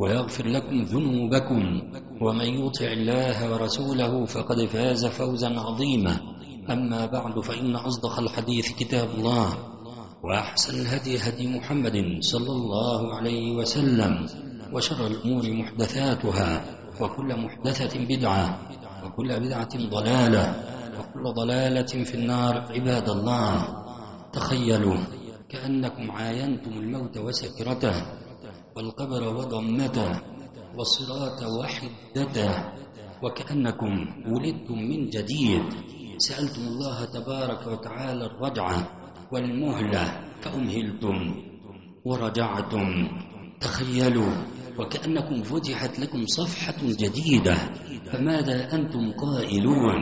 ويغفر لكم ذنوبكم ومن يطع الله ورسوله فقد فاز فوزا عظيما. أما بعد فإن أصدق الحديث كتاب الله وأحسن الهدي هدي محمد صلى الله عليه وسلم وشر الأمور محدثاتها وكل محدثة بدعة وكل بدعة ضلالة وكل ضلالة في النار. عباد الله تخيلوا كأنكم عاينتم الموت وسكرته. والقبر وضمته والصراط وحدته وكأنكم ولدتم من جديد. سألتم الله تبارك وتعالى الرجعة والمهلة فأمهلتم ورجعتم. تخيلوا وكأنكم فتحت لكم صفحة جديدة. فماذا أنتم قائلون؟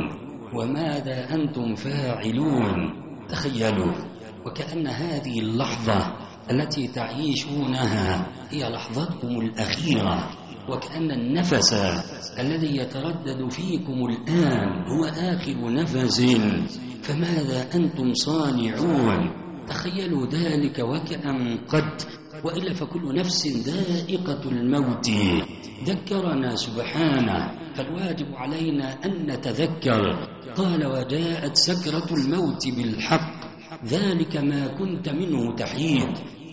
وماذا أنتم فاعلون؟ تخيلوا وكأن هذه اللحظة التي تعيشونها هي لحظتكم الأخيرة وكأن النفس الذي يتردد فيكم الآن هو آخر نفس فماذا أنتم صانعون؟ تخيلوا ذلك وكأن قد وإلا فكل نفس ذائقة الموت. ذكرنا سبحانه فالواجب علينا أن نتذكر. قال وجاءت سكرة الموت بالحق ذلك ما كنت منه تحيد.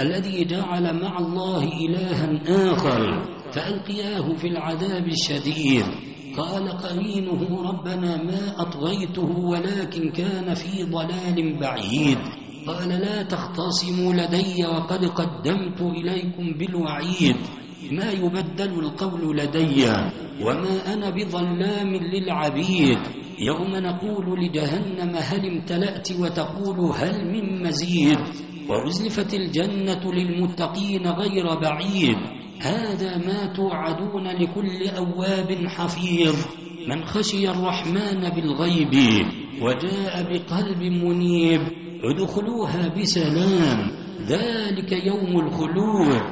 الذي جعل مع الله إلها آخر فألقياه في العذاب الشديد. قال قرينه ربنا ما أطغيته ولكن كان في ضلال بعيد. قال لا تختصموا لدي وقد قدمت إليكم بالوعيد. ما يبدل القول لدي وما أنا بظلام للعبيد. يوم نقول لجهنم هل امتلأت? وتقول هل من مزيد؟ وأزلفت الجنة للمتقين غير بعيد. هذا ما توعدون لكل أواب حفيظ. من خشي الرحمن بالغيب وجاء بقلب منيب ادخلوها بسلام. ذلك يوم الخلود.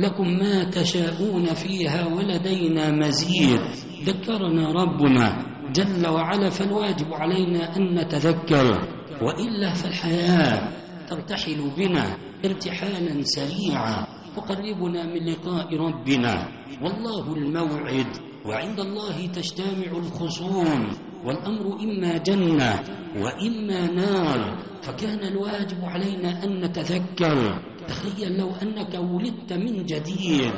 لكم ما تشاءون فيها ولدينا مزيد. ذكرنا ربنا جل وعلا فالواجب علينا أن نتذكر. وإلا فالحياة ترتحل بنا ارتحالا سريعا تقربنا من لقاء ربنا. والله الموعد وعند الله تجتمع الخصوم. والأمر إما جنة وإما نار. فكان الواجب علينا أن نتذكر. تخيل لو أنك ولدت من جديد.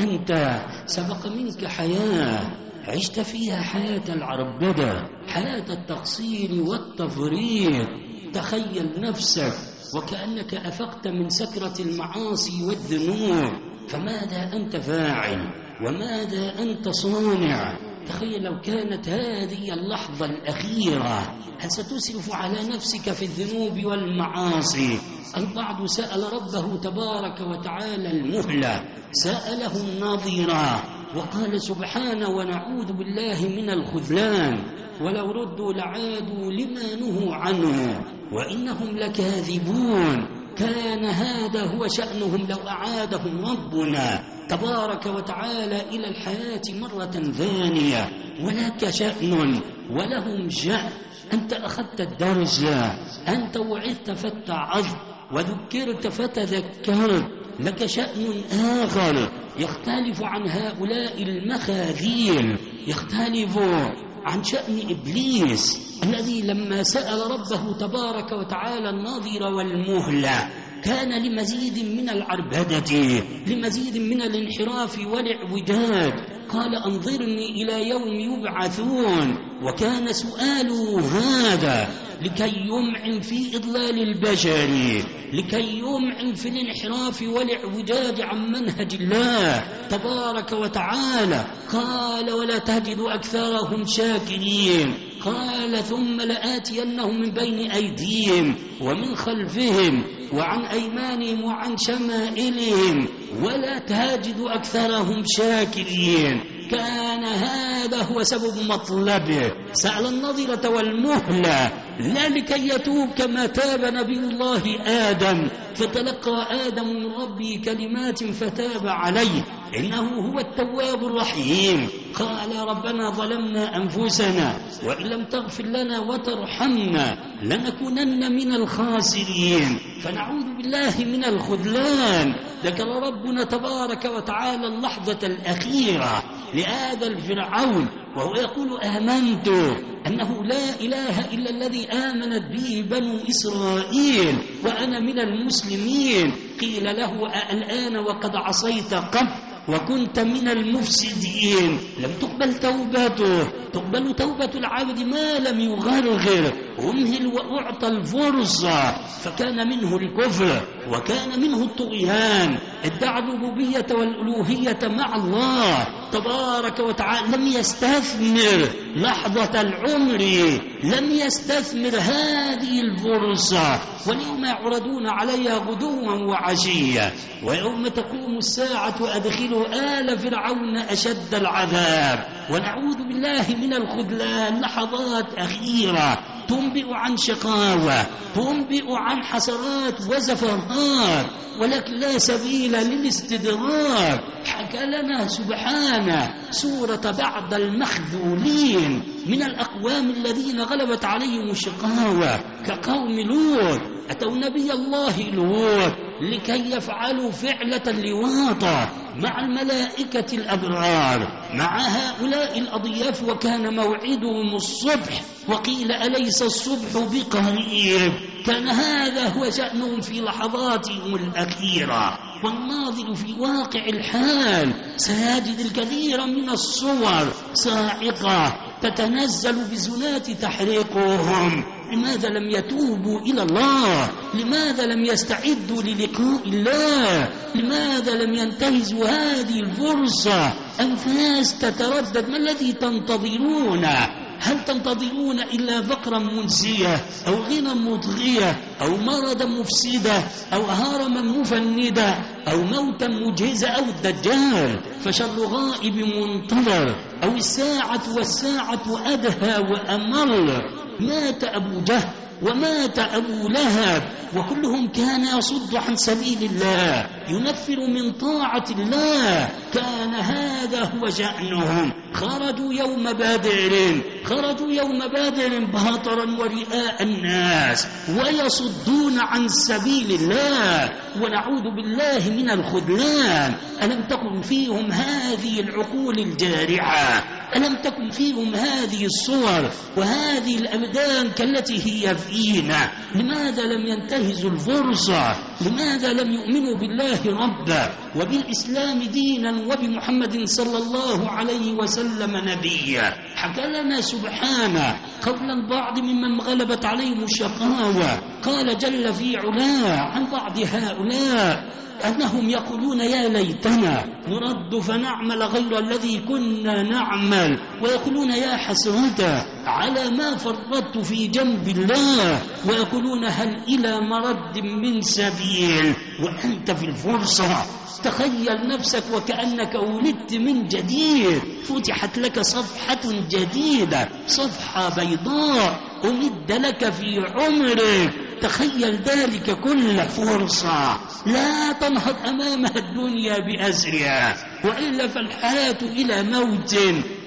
أنت سبق منك حياة. عشت فيها حياة العربدة حياة التقصير والتفريط. تخيل نفسك وكأنك أفقت من سكرة المعاصي والذنوب فماذا أنت فاعل؟ وماذا أنت صانع؟ تخيل لو كانت هذه اللحظة الأخيرة هل ستسرف على نفسك في الذنوب والمعاصي؟ البعض سأل ربه تبارك وتعالى المهلة سأله النظيرة وقال سبحانه ونعوذ بالله من الخذلان. ولو ردوا لعادوا لما نهوا عنه وإنهم لكاذبون كان هذا هو شأنهم لو أعادهم ربنا تبارك وتعالى إلى الحياة مرة ثانية ولك شأن ولهم شأن أنت أخذت الدرس أنت وعدت فاتعظت وذكرت فتذكرت لك شأن آخر يختلف عن هؤلاء المخاذيل يختلف عن شأن إبليس الذي لما سأل ربه تبارك وتعالى الناظر والمهلة. كان لمزيد من العربدة لمزيد من الانحراف والاعوجاج. قال أنظرني إلى يوم يبعثون. وكان سؤاله هذا لكي يمعن في إضلال البشر لكي يمعن في الانحراف والاعوجاج عن منهج الله تبارك وتعالى. قال ولا تجد أكثرهم شاكرين. قال ثم لآتينهم من بين أيديهم ومن خلفهم وعن أيمانهم وعن شمائلهم ولا تجد أكثرهم شاكرين. كان هذا هو سبب مطلبه. سأل النظرة والمهلة. لا لكي يتوب كما تاب نبي الله آدم. فتلقى آدم من ربه كلمات فتاب عليه. إنه هو التواب الرحيم. قال ربنا ظلمنا أنفسنا وإن لم تغفر لنا وترحمنا لنكونن من الخاسرين. فنعوذ بالله من الخذلان. ذكر ربنا تبارك وتعالى اللحظة الأخيرة لهذا الفرعون وهو يقول آمنت أنه لا إله إلا الذي آمنت به بنو إسرائيل وأنا من المسلمين. قيل له الآن وقد عصيت قبل وكنت من المفسدين. لم تقبل توبته. تقبل توبة العبد ما لم يغرغر أمهل وأعطى الفرصة. فكان منه الكفر وكان منه الطغيان. ادعى الربوبية والألوهية مع الله تبارك وتعالى. لم يستثمر لحظة العمر. لم يستثمر هذه الفرصة. واليوم يعرضون عليها غدوا وعشيا. ويوم تقوم الساعة أدخلوا آل فرعون أشد العذاب. ونعوذ بالله من الخذلان. لحظات أخيرة. تنبئ عن شقاوة. تنبئ عن حسرات وزفرات. ولكن لا سبيل للاستدراك. حكى لنا سبحانه. سورة بعض المخذولين. من الأقوام الذين غلبت عليهم الشقاوة. كقوم لوط. أتوا نبي الله لوط. لكي يفعلوا فعلة اللواطة مع الملائكة الأبرار مع هؤلاء الأضياف وكان موعدهم الصبح وقيل أليس الصبح بقريب؟ كان هذا هو شأنهم في لحظاتهم الأخيرة. والناظر في واقع الحال. سيجد الكثير من الصور صاعقة تتنزل بزنات تحرقهم لماذا لم يتوبوا إلى الله؟ لماذا لم يستعدوا للقاء الله؟ لماذا لم ينتهزوا هذه الفرصة؟ أنفاس تتردد. ما الذي تنتظرونه هل تنتظرون إلا فقرا منسية أو غنى مطغية أو مرضا مفسدة أو هرما مفندة أو موتا مجهزة أو الدجال فشر غائب منتظر أو الساعة والساعة أدهى وأمر مات أبو جهل ومات أبو لهب وكلهم كان يصد عن سبيل الله ينفر من طاعة الله. كان هذا هو شأنهم. خرجوا يوم بدر خرجوا يوم بدر باطرا ورئاء الناس. ويصدون عن سبيل الله. ونعوذ بالله من الخذلان. ألم تكن فيهم هذه العقول الجارحة ألم تكن فيهم هذه الصور؟ وهذه الأبدان كالتي هي فينا. لماذا لم ينتهزوا الفرصة؟ لماذا لم يؤمنوا بالله ربا وبالإسلام دينا وبمحمد صلى الله عليه وسلم نبيا. حكى لنا سبحانه قول البعض ممن غلبت عليهم الشقاوة. قال جل في علاه عن بعض هؤلاء أنهم يقولون يا ليتنا نرد فنعمل غير الذي كنا نعمل ويقولون يا حسرة على ما فرطت في جنب الله ويقولون هل إلى مرد من سبيل؟ وأنت في الفرصة. تخيل نفسك وكأنك ولدت من جديد فتحت لك صفحة جديدة صفحة بيضاء أمد لك في عمرك. تخيل ذلك كله فرصة لا تنهض أمامها الدنيا بأسرها وإلا فالحياة إلى موت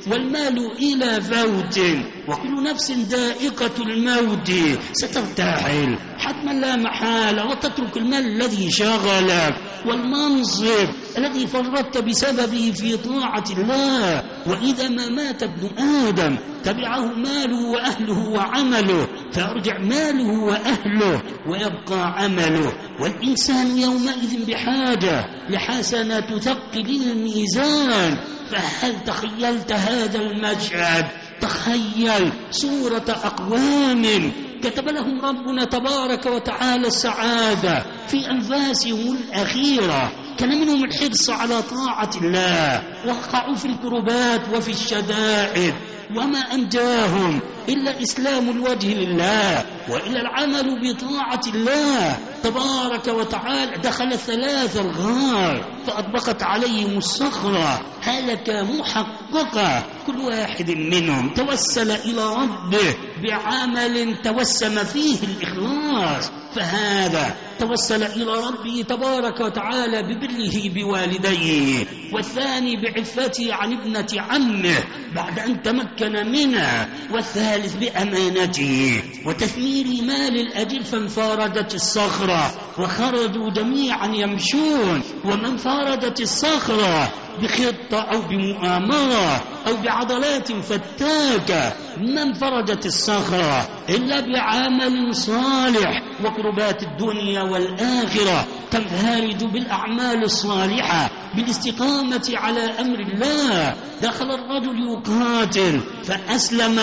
والمال إلى فوت وكل نفس ذائقة الموت سترتحل حتما لا محالة وتترك المال الذي شغلك والمنصب الذي فرطت بسببه في طاعة الله. وإذا ما مات ابن آدم تبعه ماله وأهله وعمله فيرجع ماله وأهله ويبقى عمله. والإنسان يومئذ بحاجة لحسنة تثقل الميزان. فهل تخيلت هذا المشهد تخيل صورة أقوام. كتب لهم ربنا تبارك وتعالى السعادة في أنفاسهم الأخيرة. كان منهم الحرص على طاعة الله. وقعوا في الكربات وفي الشدائد. وما أنجاهم إلا إسلام الوجه لله وإلا العمل بطاعة الله. تبارك وتعالى دخل ثلاث الغار. فأطبقت عليهم الصخرة هلك محققة كل واحد منهم توسل إلى ربه بعمل توسم فيه الإخلاص. فهذا توسل إلى ربه تبارك وتعالى ببره بوالديه. والثاني بعفته عن ابنة عمه بعد أن تمكن منها. والثالث بأمانته. وتثمير مال الأجل فانفاردت الصخرة. وخرجوا جميعا يمشون. ومن فاردت الصخرة. بخطة أو بمؤامرة أو بعضلات فتاكة ما انفرجت الصخرة إلا بعمل صالح. وقربات الدنيا والآخرة تنفرج بالأعمال الصالحة بالاستقامة على أمر الله. دخل الرجل يقاتل فأسلم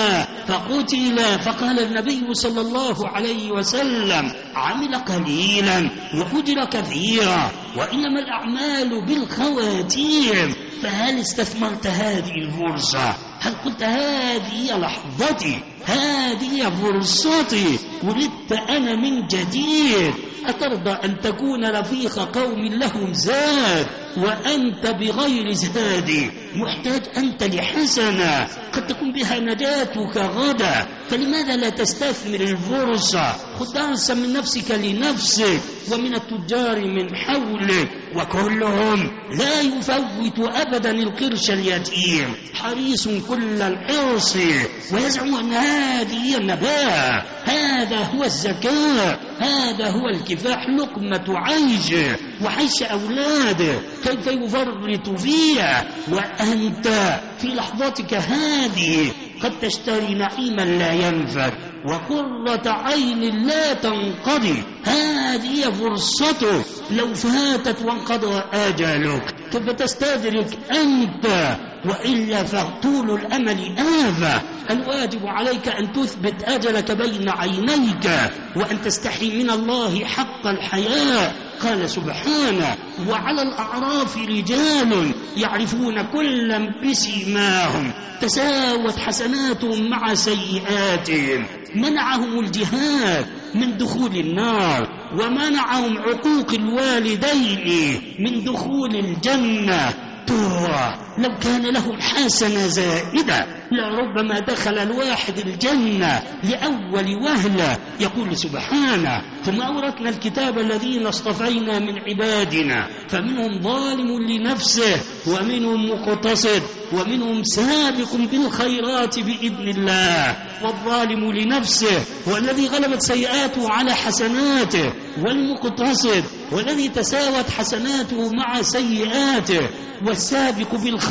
فقتل فقال النبي صلى الله عليه وسلم عمل قليلا وأجر كثيرا وإنما الأعمال بالخواتيم. فهل استثمرت هذه الفرصة هل قلت هذه لحظتي؟ هذه فرصتي؟ ولدت أنا من جديد. أترضى أن تكون رفيق قوم لهم زاد وأنت بغير زاد. محتاج أنت لحسنة. قد تكون بها نجاتك غدا. فلماذا لا تستثمر الفرصة خذ درسا من نفسك لنفسك ومن التجار من حولك. وكلهم لا يفوت أبدا القرش اليتيم. حريص كل الحرص. ويزعم أن هذه النباة. هذا هو الزكاة هذا هو الكفاح لقمة عيش وعيش أولاده كيف يفرط فيها؟ وأنت في لحظتك هذه قد تشتري نعيما لا ينفد وقرة عين لا تنقضي. هذه فرصته لو فاتت وانقضى آجالك كيف تستدرك أنت وإلا فطول الأمل آفة الواجب عليك أن تثبت أجلك بين عينيك وأن تستحي من الله حق الحياة. قال سبحانه وعلى الأعراف رجال يعرفون كلا بسيماهم تساوت حسناتهم مع سيئاتهم. منعهم الجهاد من دخول النار. ومنعهم عقوق الوالدين من دخول الجنة. ترى. لو كان لهم حسنة زائدة لربما دخل الواحد الجنة لأول وهلة. يقول سبحانه ثم أورثنا الكتاب الذين اصطفينا من عبادنا فمنهم ظالم لنفسه ومنهم مقتصد ومنهم سابق بالخيرات بإذن الله. والظالم لنفسه والذي غلبت سيئاته على حسناته والمقتصد والذي تساوت حسناته مع سيئاته والسابق بالخيرات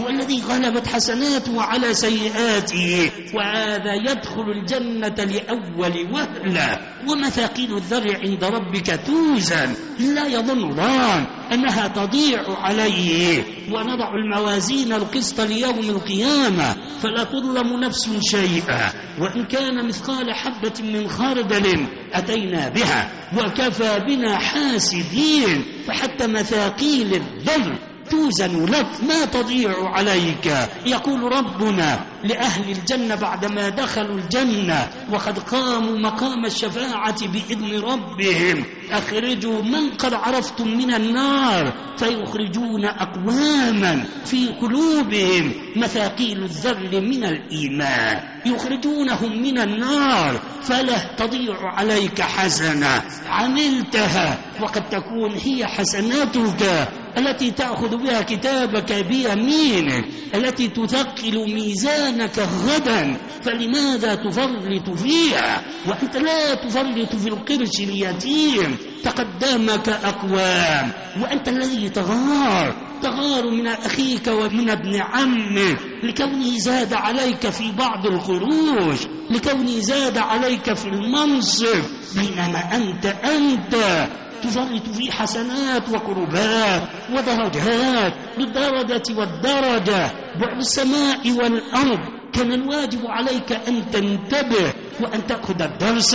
هو الذي غلبت حسناته على سيئاته وهذا يدخل الجنة لأول وهلة. ومثاقيل الذر عند ربك توزن لا يظن ظان أنها تضيع عليه. ونضع الموازين القسط ليوم القيامة فلا تظلم نفس شيئا. وإن كان مثقال حبة من خردل أتينا بها وكفى بنا حاسبين فحتى مثاقيل الذر توزن لك ما تضيع عليك. يقول ربنا لأهل الجنة بعدما دخلوا الجنة وقد قاموا مقام الشفاعة بإذن ربهم. أخرجوا من قد عرفتم من النار فيخرجون أقواما في قلوبهم مثاقيل الذر من الإيمان. يخرجونهم من النار فلا تضيع عليك حسنة عملتها وقد تكون هي حسناتك التي تأخذ بها كتابك بيمينك التي تثقل ميزانك غدا. فلماذا تفرط فيها؟ وأنت لا تفرط في القرش اليتيم. تقدمك أقوام وأنت الذي تغار تغار من أخيك ومن ابن عمك لكونه زاد عليك في بعض الخروج لكونه زاد عليك في المنصب بينما أنت أنت تفرط في حسنات وقربات ودرجات بالدرجة والدرجة بعد السماء والأرض. كان الواجب عليك أن تنتبه وأن تأخذ الدرس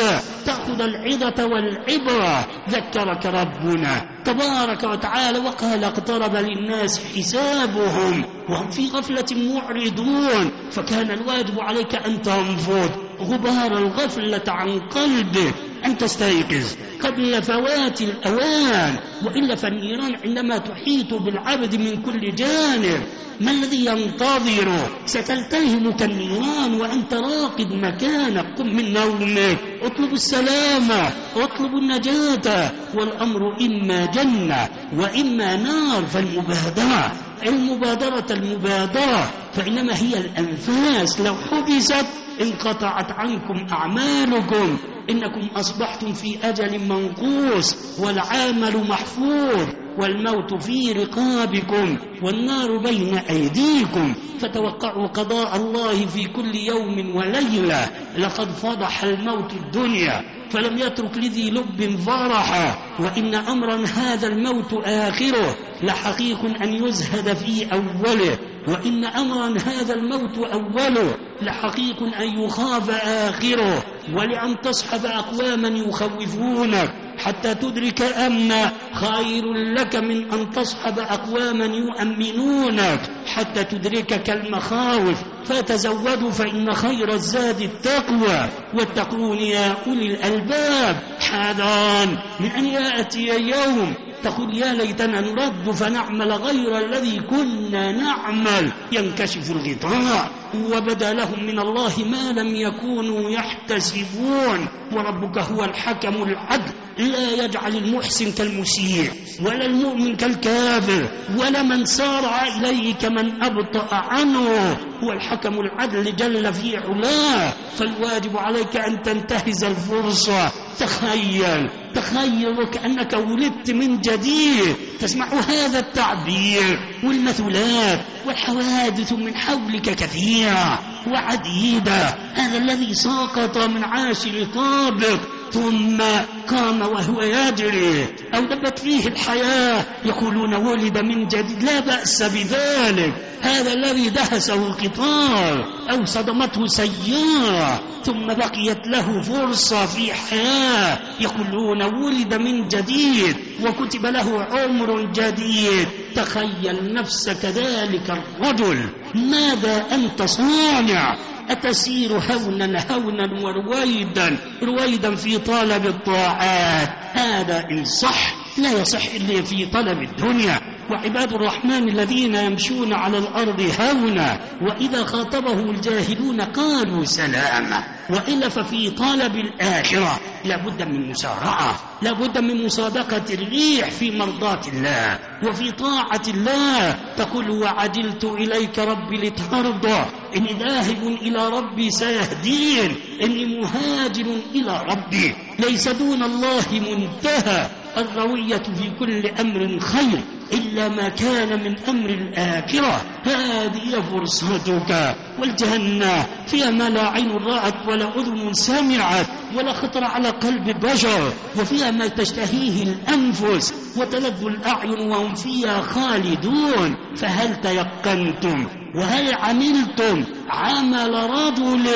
تأخذ العظة والعبرة. ذكرك ربنا تبارك وتعالى وقال اقترب للناس حسابهم وهم في غفلة معرضون. فكان الواجب عليك أن تنفض غبار الغفلة عن قلبك أن تستيقظ قبل فوات الأوان وإلا فالنيران عندما تحيط بالعبد من كل جانب ما الذي ينتظره ستلتهمك النيران وأنت راقد مكانك قم من نومك. اطلب السلامة اطلب النجاة والأمر إما جنة وإما نار فالمبادرة. المبادرة المبادرة فإنما هي الأنفاس. لو حبست انقطعت عنكم أعمالكم إنكم أصبحتم في أجل منقوص والعامل محفوظ والموت في رقابكم والنار بين أيديكم. فتوقعوا قضاء الله في كل يوم وليلة. لقد فضح الموت الدنيا. فلم يترك لذي لب فرحا وإن أمرا هذا الموت آخره لحقيق أن يزهد في أوله. وإن أمرا هذا الموت أوله لحقيق أن يخاف آخره. ولأن تصحب أقواما يخوفونك. حتى تدرك أمن خير لك من أن تصحب أقواما يؤمنونك حتى تدركك المخاوف. فتزودوا فإن خير الزاد التقوى. واتقون يا أولي الألباب. حذرا من أن يأتي يوم تقول يا ليتنا نرد فنعمل غير الذي كنا نعمل. ينكشف الغطاء. وبدا لهم من الله ما لم يكونوا يحتسبون. وربك هو الحكم العدل. لا يجعل المحسن كالمسيء ولا المؤمن كالكافر ولا من سارع إليه كمن أبطأ عنه. هو الحكم العدل جل في علاه. فالواجب عليك أن تنتهز الفرصة. تخيل تخيل وكأنك ولدت من جديد. تسمع هذا التعبير. والمثلات والحوادث من حولك كثيرة وعديدة. هذا الذي سقط من عاشر طابق ثم قام وهو يجري أو دبت فيه الحياة يقولون ولد من جديد لا بأس بذلك. هذا الذي دهسه القطار أو صدمته سيارة ثم بقيت له فرصة في حياة. يقولون ولد من جديد وكتب له عمر جديد. تخيل نفسك ذلك الرجل. ماذا أنت صانع؟ أتسير هونا هونا ورويدا رويدا في طلب الطاعات هذا إن صح لا يصح إلا في طلب الدنيا. وعباد الرحمن الذين يمشون على الأرض هونا وإذا خاطبه الجاهلون قالوا سلاما. وإلا ففي طلب الآخرة لابد من مسارعة. لابد من مسابقة الريح في مرضاة الله وفي طاعة الله. تقول وعدلت إليك ربي لترضى. إني ذاهب إلى ربي سيهدين. إني مهاجر إلى ربي. ليس دون الله منتهى. الروية في كل أمر خير إلا ما كان من أمر الآخرة. هذه فرصتك. والجنة فيها ما لا عين رأت ولا أذن سمعت ولا خطر على قلب بشر. وفيها ما تشتهيه الأنفس وتلذ الأعين وهم فيها خالدون. فهل تيقنتم وهل عملتم عمل رجل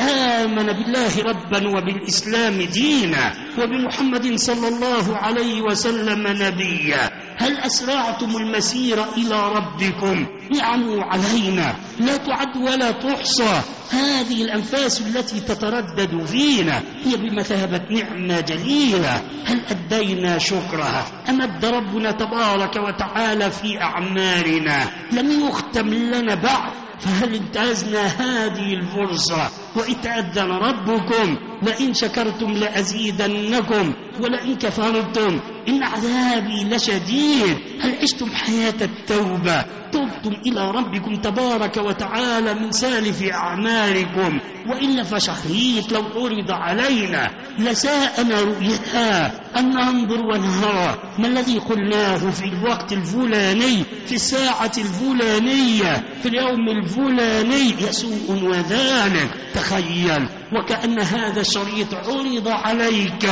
آمن بالله ربا وبالإسلام دينا وبمحمد صلى الله عليه وسلم نبيا؟ هل أسرعتم المسير إلى ربكم؟ نعموا علينا لا تعد ولا تحصى. هذه الأنفاس التي تتردد فينا هي بمثابة نعمة جليلة. هل أدينا شكرها؟ أمد ربنا تبارك وتعالى في أعمالنا؟ لم يختم لنا بعد فهل انتهزنا هذه الفرصة؟ وإن تأذن ربكم لئن شكرتم لأزيدنكم ولئن كفرتم إن عذابي لشديد. هل عشتم حياة التوبة؟ تبتم إلى ربكم تبارك وتعالى من سالف أعمالكم. وإلا فشهيت لو عرض علينا لساءنا رؤيتها أن ننظر ونرى ما الذي قلناه في الوقت الفلاني في الساعة الفلانية في اليوم الفلاني يسوء وذلك تخيل وكأن هذا الشريط عرض عليك.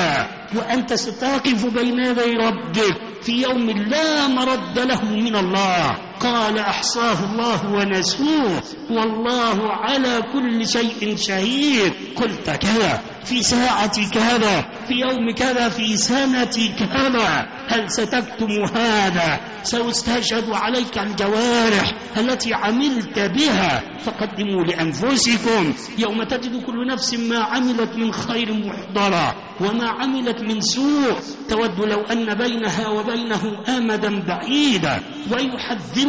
وأنت ستقف بين يدي ربك في يوم لا مرد له من الله. قال أحصاه الله ونسوه والله على كل شيء شهيد. قلت كذا في ساعة كذا في يوم كذا في سنة كذا. هل ستكتم هذا؟ سيستشهد عليك الجوارح التي عملت بها. فقدموا لأنفسكم. يوم تجد كل نفس ما عملت من خير محضرة وما عملت من سوء. تود لو أن بينها وبينه أمدا بعيدا.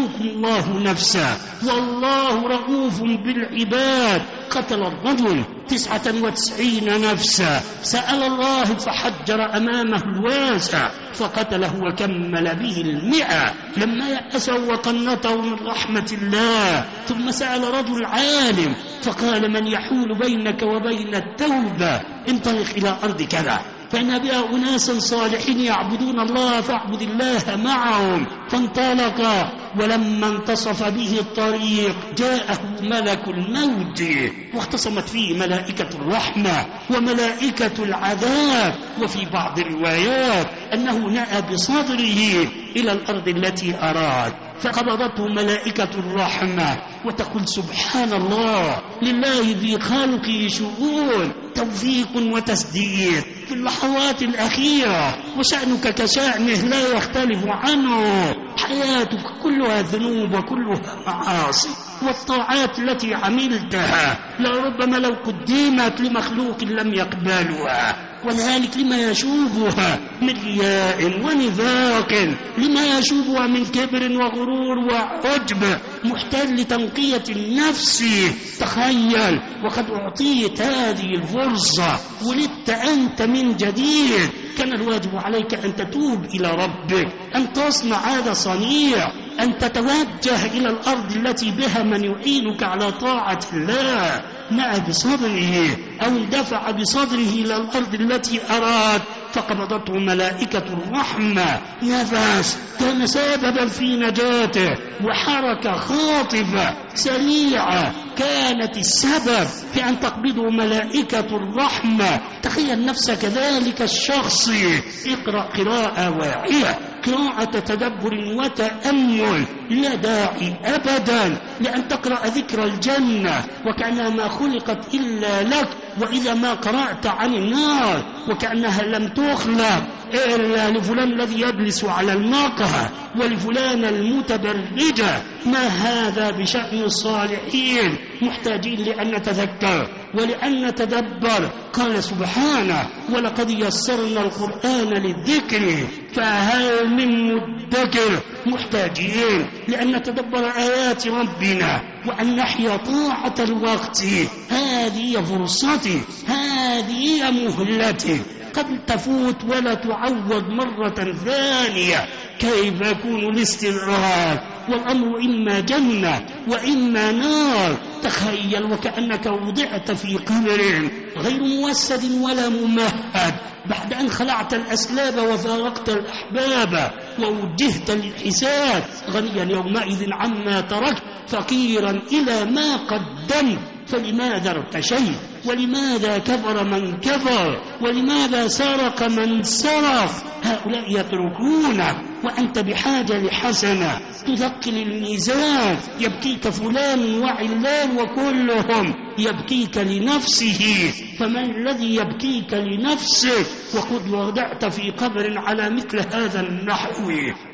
ويحذركم الله نفسا والله رؤوف بالعباد. قتل الرجل تسعة وتسعين نفسا سأل الله فحجر أمامه الواسع. فقتله وكمل به المئة. لما يأسوا وقنطوا من رحمة الله. ثم سأل رجل عالم. فقال من يحول بينك وبين التوبة؟ انطلق إلى أرض كذا. فإن بها أناسا صالحين يعبدون الله فاعبد الله معهم. فانطلق ولما انتصف به الطريق جاءه ملك الموت واختصمت فيه ملائكة الرحمة وملائكة العذاب. وفي بعض الروايات أنه نأى بصدره إلى الأرض التي أراد. فقبضته ملائكة الرحمة وتقول سبحان الله لله في خلقه شؤون توفيق وتسديد في اللحظات الأخيرة وشأنك كشأنه لا يختلف عنه. حياتك كلها ذنوب وكلها معاصي والطاعات التي عملتها لربما لو قدمت لمخلوق لم يقبلها. وذلك لما يشوبها من رياء ونفاق لما يشوبها من كبر وغرور وعجب محتاج لتنقية النفس. تخيل وقد أعطيت هذه الفرصة ولدت أنت من جديد. كان الواجب عليك أن تتوب إلى ربك أن تصنع هذا صنيع أن تتوجه إلى الأرض التي بها من يعينك على طاعة الله. نأى بصدره أو اندفع بصدره إلى الأرض التي أراد. فقبضته ملائكة الرحمة. نفس كان سببا في نجاته. وحركة خاطفة سريعة كانت السبب في أن تقبضه ملائكة الرحمة. تخيل نفسك ذلك الشخص. اقرأ قراءة واعية. قراءة تدبر وتأمل لا داعي أبدا لأن تقرأ ذكر الجنة وكأنها ما خلقت إلا لك. وإذا ما قرأت عن النار وكأنها لم تخلق إلا لفلان الذي يجلس على المقهى ولفلان المتبرجة ما هذا بشأن الصالحين؟ محتاجين لأن نتذكر ولأن نتدبر. قال سبحانه ولقد يسرنا القرآن للذكر فهل من مدكر محتاجين لأن نتدبر آيات ربنا وأن نحيا طاعة الوقت. هذه فرصتي هذه مهلتي. قد تفوت ولا تعوض مرة ثانية. كيف يكون الاستمرار والأمر إما جنة وإما نار. تخيل وكأنك وضعت في قبر غير موسد ولا ممهد. بعد أن خلعت الأسلاب وفارقت الأحباب ووجهت للحساب غنيا يومئذ عما تركت فقيرا إلى ما قدمت. فلماذا ارتشيت؟ ولماذا كفر من كفر ولماذا سرق من سرق؟ هؤلاء يتركونك. وأنت بحاجة لحسنة. تثقل الميزان. يبكيك فلان وعلان وكلهم. يبكيك لنفسه. فمن الذي يبكيك لنفسك وقد وضعت في قبر على مثل هذا النحو.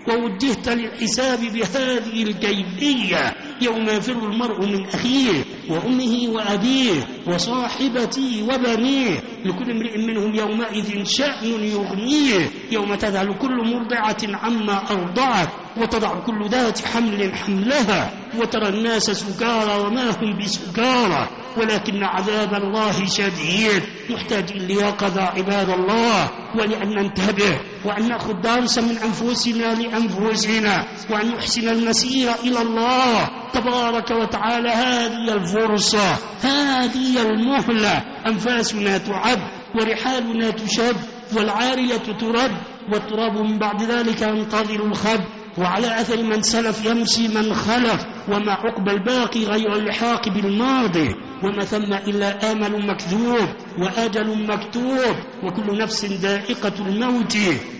ووجهت للحساب بهذه الكيفية يوم يفر المرء من أخيه وأمه وأبيه وصاحبته وبنيه. لكل امرئ منهم يومئذ شأن يغنيه. يوم تذهل كل مرضعة عما أرضعت وتضع كل ذات حمل حملها وترى الناس سكارى وما هم بسكارى ولكن عذاب الله شديد. نحتاج ليقظة عباد الله ولأن ننتبه وأن نأخذ درسا من أنفسنا لأنفسنا وأن نحسن المسير إلى الله. تبارك وتعالى هذه الفرصة هذه المهلة. أنفاسنا تعد ورحالنا تشد. والعارية ترد والتراب من بعد ذلك ينتظر الخب وعلى أثر من سلف يمشي من خلف وما عقب الباقي غير اللحاق بالماضي. وما ثم إلا آمل مكذوب وأجل مكتوب. وكل نفس ذائقة الموت.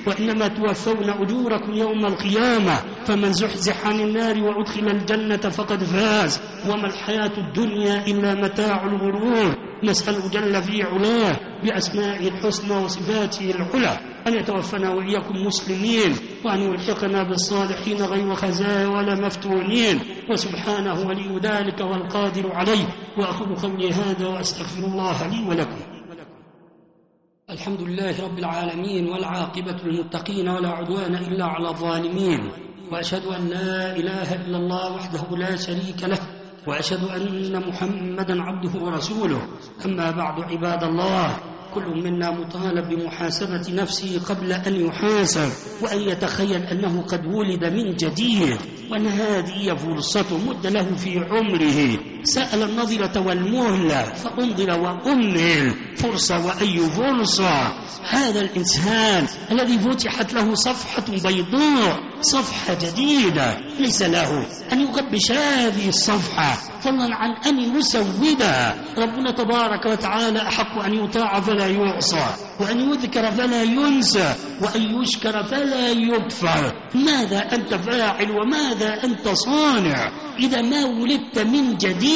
وإنما توفون أجوركم يوم القيامة. فمن زحزح عن النار وأدخل الجنة فقد فاز. وما الحياة الدنيا إلا متاع الغرور. نسأل جل في علاه بأسمائه الحسنى وصفاته العلى أن يتوفنا وإياكم مسلمين وأن يلحقنا بالصالحين غير خزايا ولا مفتونين وسبحانه ولي ذلك والقادر عليه وأقول قولي هذا وأستغفر الله لي ولكم. الحمد لله رب العالمين والعاقبة للمتقين ولا عدوان إلا على الظالمين وأشهد أن لا إله إلا الله وحده لا شريك له وأشهد أن محمدا عبده ورسوله. أما بعد عباد الله كل منا مطالب بمحاسبة نفسه قبل أن يحاسب وأن يتخيل أنه قد ولد من جديد وأن هذه فرصة مد له في عمره. سأل النظرة والمهلة فأنظر وأمهل فرصة وأي فرصة. هذا الإنسان الذي فتحت له صفحة بيضاء صفحة جديدة. ليس له أن يغبش هذه الصفحة. فضلا عن أن يسودها ربنا تبارك وتعالى أحق أن يطاع فلا يعصى وأن يذكر فلا ينسى وأن يشكر فلا يكفر. ماذا أنت فاعل وماذا أنت صانع؟ إذا ما ولدت من جديد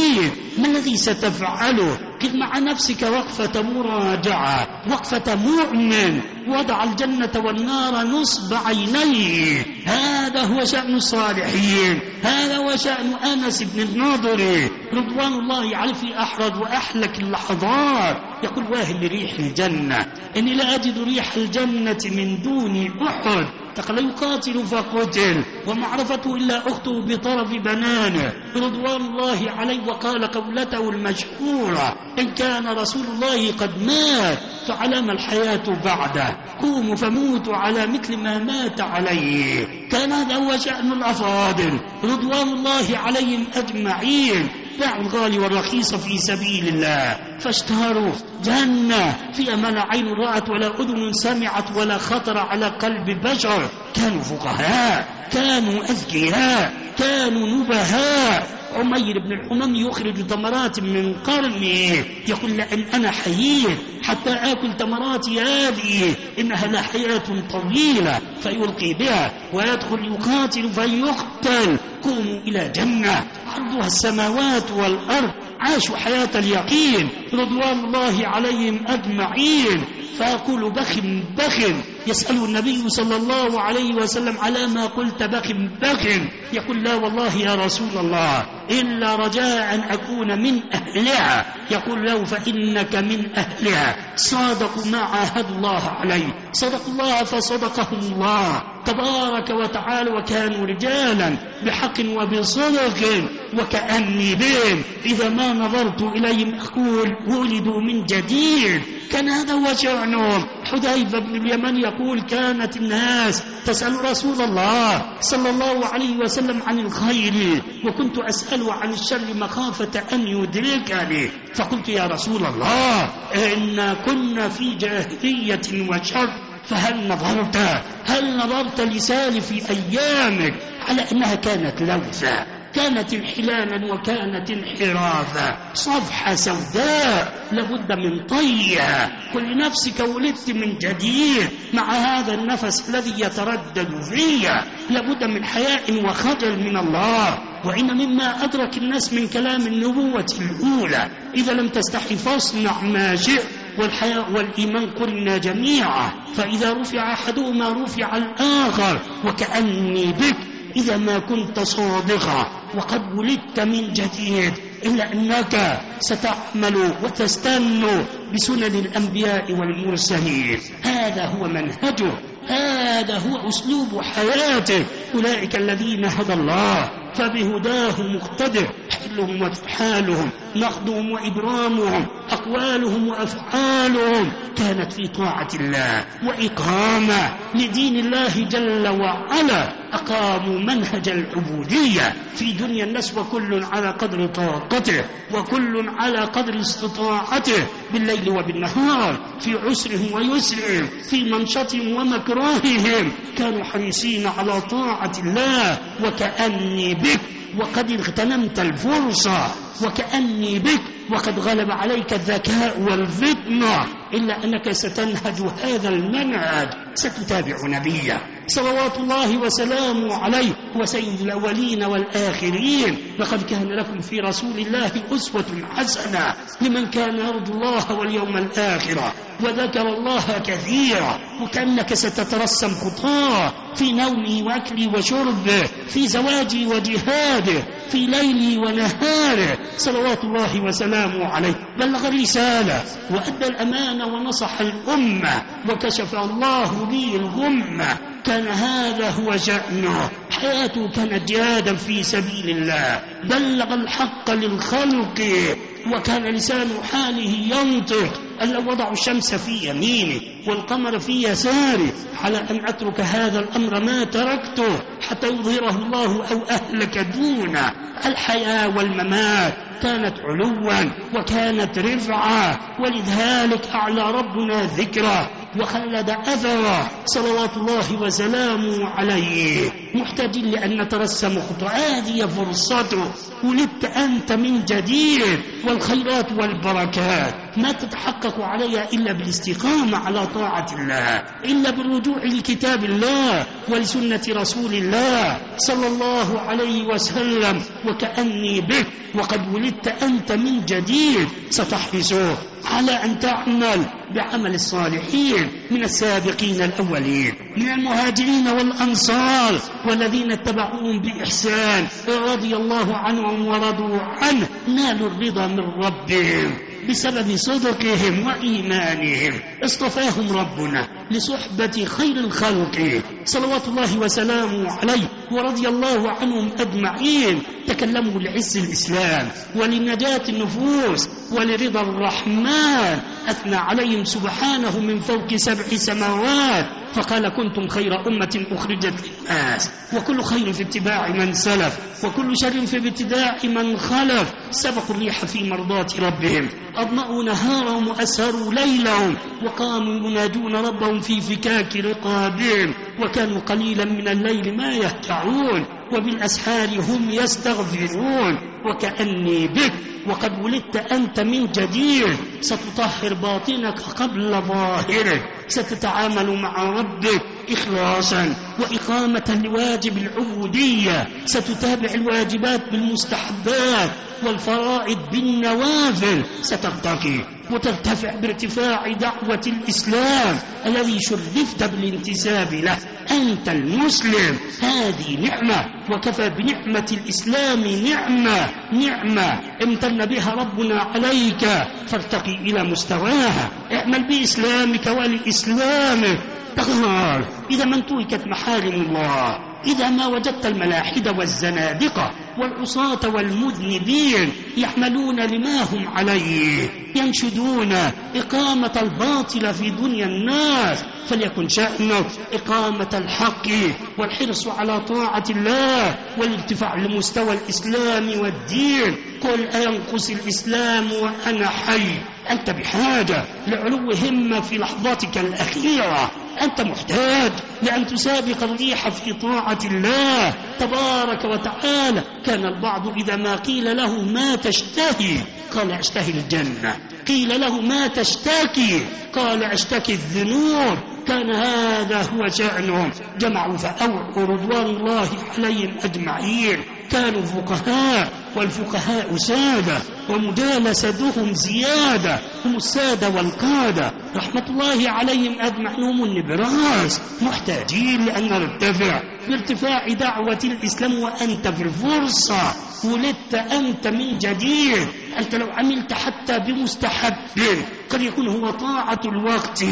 ما الذي ستفعله؟ قف مع نفسك وقفة مراجعة وقفة مؤمن. وضع الجنة والنار نصب عينيه. هذا هو شأن الصالحين. هذا هو شأن أنس بن النضر. رضوان الله عليه في أحرج وأحلك اللحظات. يقول واهل لريح الجنة. إني لا أجد ريح الجنة من دون أحد. تقل يقاتل فقتل ومعرفته إلا أخته بطرف بنانه. رضوان الله عليه وقال قولته المشهورة إن كان رسول الله قد مات فعلى ما الحياة بعده. قوموا فموتوا على مثل ما مات عليه. كان هذا هو شأن الأفاضل. رضوان الله عليهم أجمعين. باعوا الغالي والرخيص في سبيل الله. فاشتهروا. جنة فيها ما لا عين رأت ولا أذن سمعت ولا خطر على قلب بشر. كانوا فقهاء. كانوا أذكياء. كانوا نبهاء. عمير بن الحمام يخرج تمرات من قرنه. يقول لأن أنا حييت حتى آكل تمراتي هذه. إنها لحياة طويلة. فيلقي بها. ويدخل يقاتل فيقتل. قوموا إلى جنة. عرضها السماوات والأرض عاشوا حياة اليقين رضوان الله عليهم أجمعين. فأقول بخ بخ. يسأل النبي صلى الله عليه وسلم على ما قلت بخ بخ يقول لا والله يا رسول الله إلا رجاء أن أكون من أهلها. يقول له فإنك من أهلها. صادقوا ما عاهدوا الله عليه. صدقوا الله فصدقهم الله. تبارك وتعالى وكانوا رجالا بحق وبصدق وكأني بهم. إذا ما نظرت إليهم أقول ولدوا من جديد. كان هذا هو شأنهم حذيفة بن اليمن يقول كانت الناس تسأل رسول الله صلى الله عليه وسلم عن الخير وكنت أسأله عن الشر مخافة أن يدركني. فقلت يا رسول الله إن كنا في جاهلية وشر فهل نظرت؟ هل نظرت لسالف أيامك على أنها كانت لوثة؟ كانت انحلالا وكانت انحرافا. صفحة سوداء لابد من طيها كل نفسك ولدت من جديد. مع هذا النفس الذي يتردد فيها لابد من حياء وخجل من الله. وإن مما أدرك الناس من كلام النبوة الأولى. إذا لم تستحي فاصنع ما شئت والحياء والإيمان قلنا جميعا. فإذا رفع أحدهما رفع الآخر وكأني بك إذا ما كنت صادقا. وقد ولدت من جديد إلا أنك ستعمل وتستن بسنن الأنبياء والمرسلين. هذا هو منهجه هذا هو أسلوب حياته. أولئك الذين هدى الله فبهداه مقتدر. حلهم وحالهم نقدهم وإبرامهم أقوالهم وأفعالهم كانت في طاعة الله وإقامة لدين الله جل وعلا أقاموا منهج العبودية. في دنيا الناس وكل على قدر طاقته وكل على قدر استطاعته بالليل وبالنهار في عسرهم ويسرهم في منشطهم ومكروههم كانوا حريصين على طاعة الله وكأني بك وقد اغتنمت الفرصة وكأني بك وقد غلب عليك الذكاء والفطنة إلا أنك ستنهج هذا المنهج. ستتابع نبيه صلوات الله وسلامه عليه وسيد الأولين والآخرين. لقد كان لكم في رسول الله أسوة حسنة لمن كان يرجو الله واليوم الآخرة وذكر الله كثيرا. وكأنك ستترسم خطاه في نومه وأكله وشربه في زواجه وجهاده في ليله ونهاره. صلوات الله وسلامه عليه. بلغ الرسالة وأدى الأمانة ونصح الأمة وكشف الله به الغمة. كان هذا هو شأنه. حياته كانت جهادا في سبيل الله. بلغ الحق للخلق. وكان لسان حاله ينطق. أن لو وضعوا الشمس في يمينه والقمر في يساره. على أن أترك هذا الأمر ما تركته حتى يظهره الله أو أهلك دونه. الحياة والممات كانت علوا وكانت رفعة ولذلك أعلى ربنا ذكره. وخلد أثره صلوات الله وسلامه عليه. محتاج لأن نترسم خطوة هذه فرصته ولدت أنت من جديد. والخيرات والبركات. ما تتحقق عليها إلا بالاستقامة على طاعة الله. إلا بالرجوع لكتاب الله ولسنة رسول الله صلى الله عليه وسلم. وكأني بك. وقد ولدت أنت من جديد. ستحرصه على أن تعمل. بعمل الصالحين من السابقين الأولين من المهاجرين والأنصار والذين اتبعوهم بإحسان رضي الله عنهم ورضوا عنه. نالوا الرضا من ربهم؟ بسبب صدقهم وإيمانهم. اصطفاهم ربنا لصحبة خير الخلق. صلوات الله وسلامه عليه ورضي الله عنهم أجمعين. تكلموا لعز الإسلام ولنجاة النفوس ولرضا الرحمن. أثنى عليهم سبحانه من فوق سبع سماوات. فقال كنتم خير أمة أخرجت للناس. وكل خير في اتباع من سلف. وكل شر في ابتداع من خلف. سبقوا الريح في مرضاة ربهم. أضمأوا نهارهم وأسهروا ليلهم وقاموا ينادون ربهم في فكاك رقابهم وكانوا قليلا من الليل ما يهجعون وبالأسحار هم يستغفرون وكأني بك وقد ولدت أنت من جديد ستطهر باطنك قبل ظاهرك ستتعامل مع ربك إخلاصا وإقامة لواجب العبودية ستتابع الواجبات بالمستحبات والفرائض بالنوافل. سترتقي وترتفع بارتفاع دعوة الإسلام الذي شرفت بالانتساب له. أنت المسلم. هذه نعمة. وكفى بنعمة الإسلام نعمة. نعمة. امتن بها ربنا عليك. فارتقي إلى مستواها. اعمل بإسلامك ولإسلامك. تغار إذا ما انتهكت محارم الله. إذا ما وجدت الملاحدة والزنادقة والعصاة والمذنبين يحملون لما هم عليه. ينشدون إقامة الباطل في دنيا الناس. فليكن شأنك إقامة الحق والحرص على طاعة الله والارتفاع لمستوى الإسلام والدين. قل أينقص الإسلام وأنا حي. أنت بحاجة لعلو همة في لحظاتك الأخيرة. أنت محتاج لأن تسابق الريح في طاعة الله تبارك وتعالى. كان البعض إذا ما قيل له ما تشتهي قال اشتهي الجنة. قيل له ما تشتكي قال اشتكي الذنوب. كان هذا هو شأنهم جمعوا فأوعوا رضوان الله عليهم أجمعين. كانوا فقهاء والفقهاء سادة ومجالستهم زيادة هم السادة والقادة. رحمة الله عليهم أجمعين هم النبراس محتاجين لأن نرتفع. بارتفاع دعوة الإسلام وأنت في الفرصة. ولدت أنت من جديد. أنت لو عملت حتى بمستحب قد يكون هو طاعة الوقت.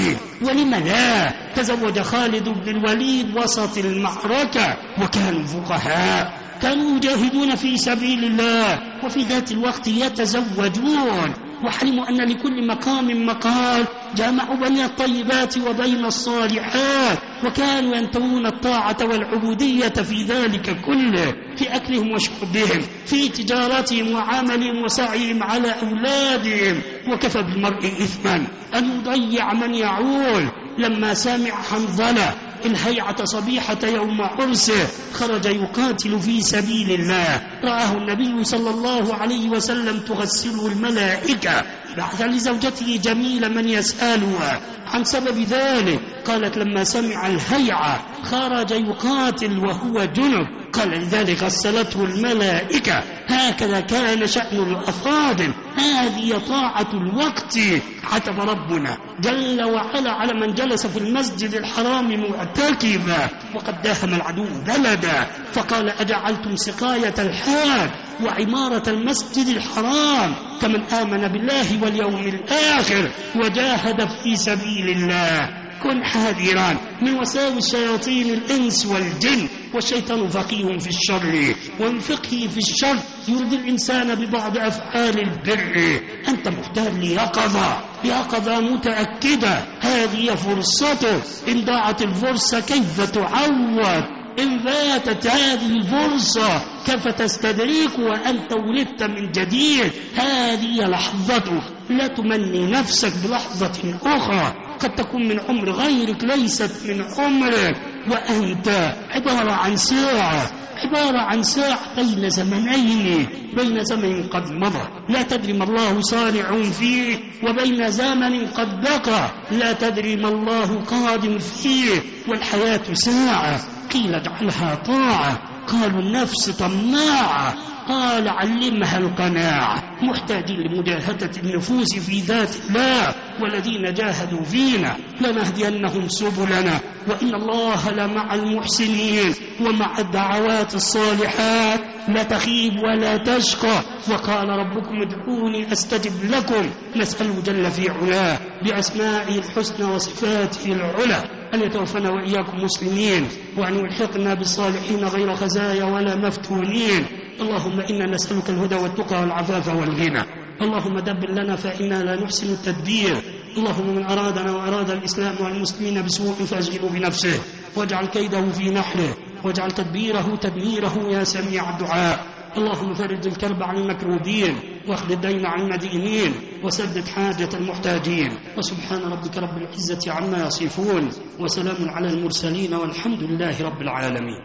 ولم لا؟ تزوج خالد بن الوليد وسط المعركة وكانوا فقهاء. كانوا يجاهدون في سبيل الله وفي ذات الوقت يتزوجون. وحلموا أن لكل مقام مقال جامعوا بين الطيبات وبين الصالحات وكانوا ينتمون الطاعة والعبودية في ذلك كله في أكلهم وشربهم في تجارتهم وعملهم وسعيهم على أولادهم. وكفى بالمرء إثما أن يضيع من يعول. لما سمع حنظلة الهيعة صبيحة يوم عرسه خرج يقاتل في سبيل الله. رآه النبي صلى الله عليه وسلم تغسله الملائكة. بعث لزوجته جميل من يسألها. عن سبب ذلك قالت لما سمع الهيعة خرج يقاتل وهو جنب. قال لذلك غسلته الملائكة. هكذا كان شأن الأفاضل هذه طاعة الوقت عتب ربنا جل وعلا على من جلس في المسجد الحرام معتكفا. وقد داهم العدو بلدا فقال أجعلتم سقاية الحاج وعمارة المسجد الحرام كمن آمن بالله واليوم الآخر وجاهد في سبيل الله. كن حذرا من وساوس شياطين الإنس والجن والشيطان فقيه في الشر ومن فقهه في الشر يرضي الإنسان ببعض أفعال البر. أنت محتاج ليقظة يقظة متأكدة هذه فرصته. إن ضاعت الفرصة كيف تعوض؟ إن فاتت هذه الفرصة كيف تستدرك وأنت ولدت من جديد؟ هذه لحظته. لا تمني نفسك بلحظة أخرى. قد تكون من عمر غيرك ليست من عمرك. وأنت عبارة عن ساعة عبارة عن ساعة بين زمنين بين زمن قد مضى. لا تدري ما الله صانع فيه وبين زمن قد بقى. لا تدري ما الله قادم فيه. والحياة ساعة قيل اجعلها طاعة. قالوا النفس طماعة. قال علمها القناعة محتاجين لمجاهدة النفوس في ذات الله والذين جاهدوا فينا لنهدينهم سبلنا وإن الله لمع المحسنين ومع الدعوات الصالحات لا تخيب ولا تشقى. وقال ربكم ادعوني أستجب لكم. نسأله جل في علاه بأسمائه الحسنى وصفاته العلى أن يتوفنا وإياكم مسلمين وأن يلحقنا بالصالحين غير خزايا ولا مفتونين. اللهم إنا نسألك الهدى والتقى والعفاف والغنى. اللهم دبر لنا فإنا لا نحسن التدبير. اللهم من أرادنا وأراد الإسلام والمسلمين بسوء فأشغله بنفسه. واجعل كيده في نحره. واجعل تدبيره تدميره يا سميع الدعاء. اللهم فرج الكرب عن المكروبين. واخذ الدين عن المدينين وسدد حاجة المحتاجين. وسبحان ربك رب العزة عما يصفون. وسلام على المرسلين والحمد لله رب العالمين.